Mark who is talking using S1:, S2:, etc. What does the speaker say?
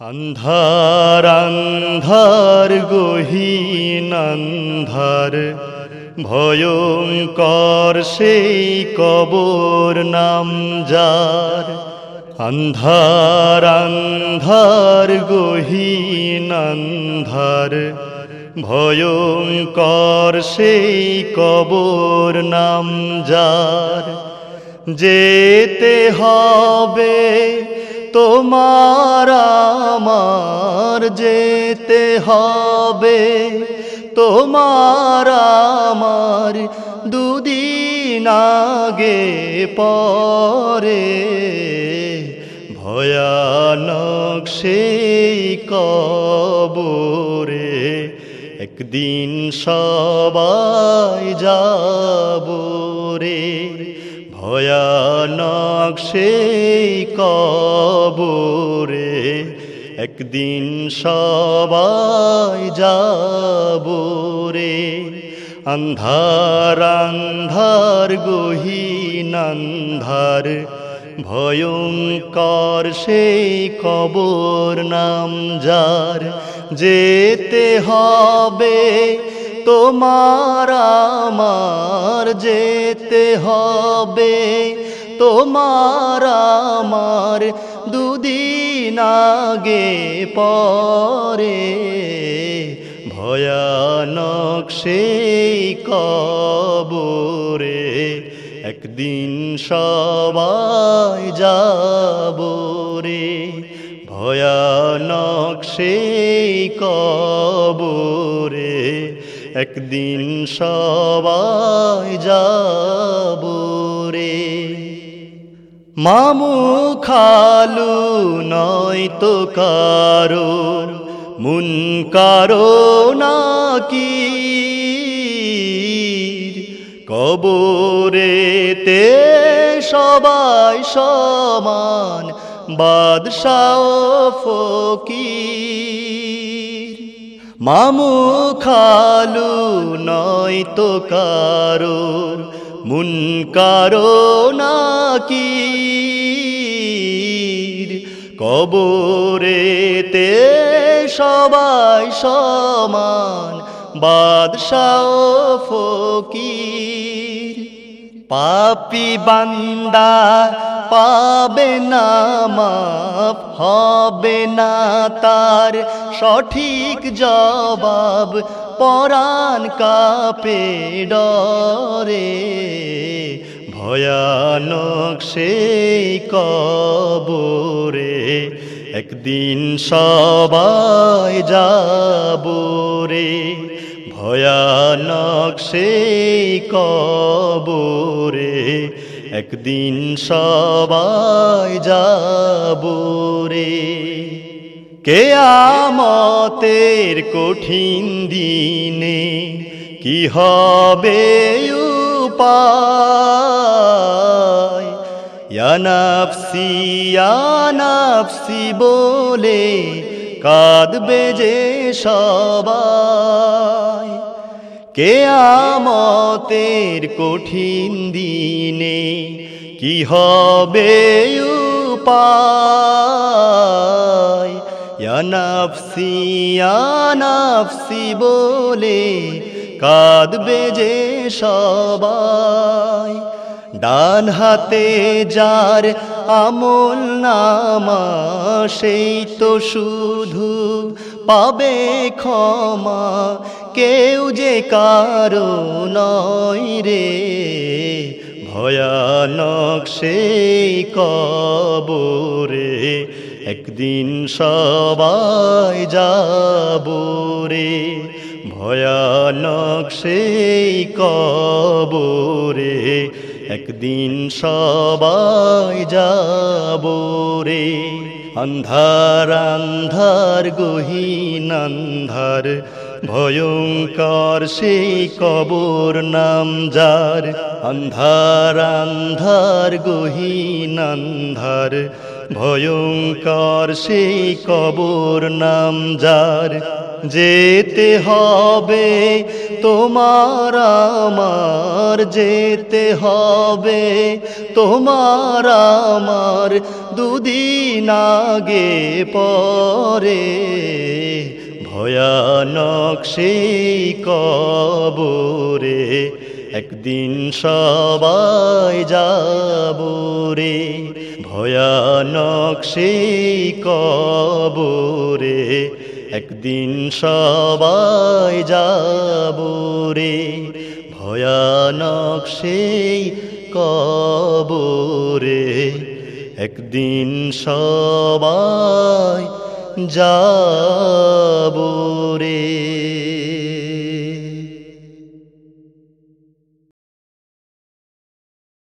S1: আন্ধার আন্ধার গহীন আন্ধার ভয়ঙ্কর সেই কবর নাম যার। আন্ধার আন্ধার গহীন আন্ধার ভয়ঙ্কর সেই কবর নাম যার। যেতে হবে তোমার আমার যেতে হবে। তোমার আমার দুদিন আগে পরে ভয়ানক সেই কবরে একদিন সবাই যাব রে। ভয়ানক সেই কবরে একদিন সবাই যাব রে অন্ধার অন্ধার গহীন অন্ধার ভয়ঙ্কর সেই কবর নাম যার। যেতে হবে তোমার আমার যেতে হবে। তোমার আমার দুদিন আগে পরে। ভয়ানক সেই কবরে একদিন সবাই যাব রে। ভয়ানক সেই কবরে একদিন সবাই যাব রে। মামু খালু নয় তো কারও, মুন কারও নাকি? কবরেতে সবাই সমান, বাদশাহ ফকির। মামু খালু নয় তো কারও, মুন কারও নাকি কবরেতে সবাই সমান, বাদশাহ ফকির। পাপি বান্দা পাবে না মাপ হবে না তার সঠিক জবাব। পরাণ কাপে ডরে, ভয়ানক সেই কবরে। একদিন সবাই যাব রে, ভয়ানক সেই কবরে। একদিন সবাই যাব রে। কেয়ামতের কঠিন দিনে কি হবে উপায়? ইয়ানাফসি ইয়ানাফসি বলে কাঁদবে যে সবাই। কেয়ামতের কঠিন দিনে কি হবে উপায়? ইয়ানাফসি বলে কাঁদবে যে সবাই। ডান হাতে যার আমল নামা, সেই তো শুধু পাবে ক্ষমা, কেউ যে কারও নয় রে। ভয়ানক সেই কবরে একদিন সবাই যাব রে। ভয়ানক সেই কবরে একদিন সবাই যাব রে। অন্ধার অন্ধার গহীন অন্ধার, ভয়ঙ্কর সেই কবর নাম যার। অন্ধার অন্ধার গহীন অন্ধার, ভয়ঙ্কর সেই কবর নাম যার। যেতে হবে, তোমার আমার যেতে হবে, তোমার আমার দুদিন আগে পরে। ভয়ানক সেই কবরে একদিন সবাই যাব রে। ভয়ানক সেই কবরে একদিন সবাই যাব রে। ভয়ানক সেই কবরে। একদিন সবাই যাব রে।